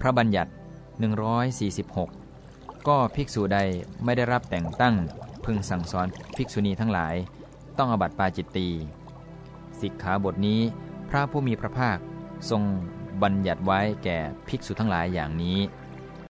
พระบัญญัติ 146 ก็ภิกษุใดไม่ได้รับแต่งตั้งพึงสั่งสอนภิกษุณีทั้งหลาย ต้องอบัติปาจิตตีสิกขาบทนี้พระผู้มีพระภาคทรงบัญญัติไว้แก่ภิกษุทั้งหลายอย่างนี้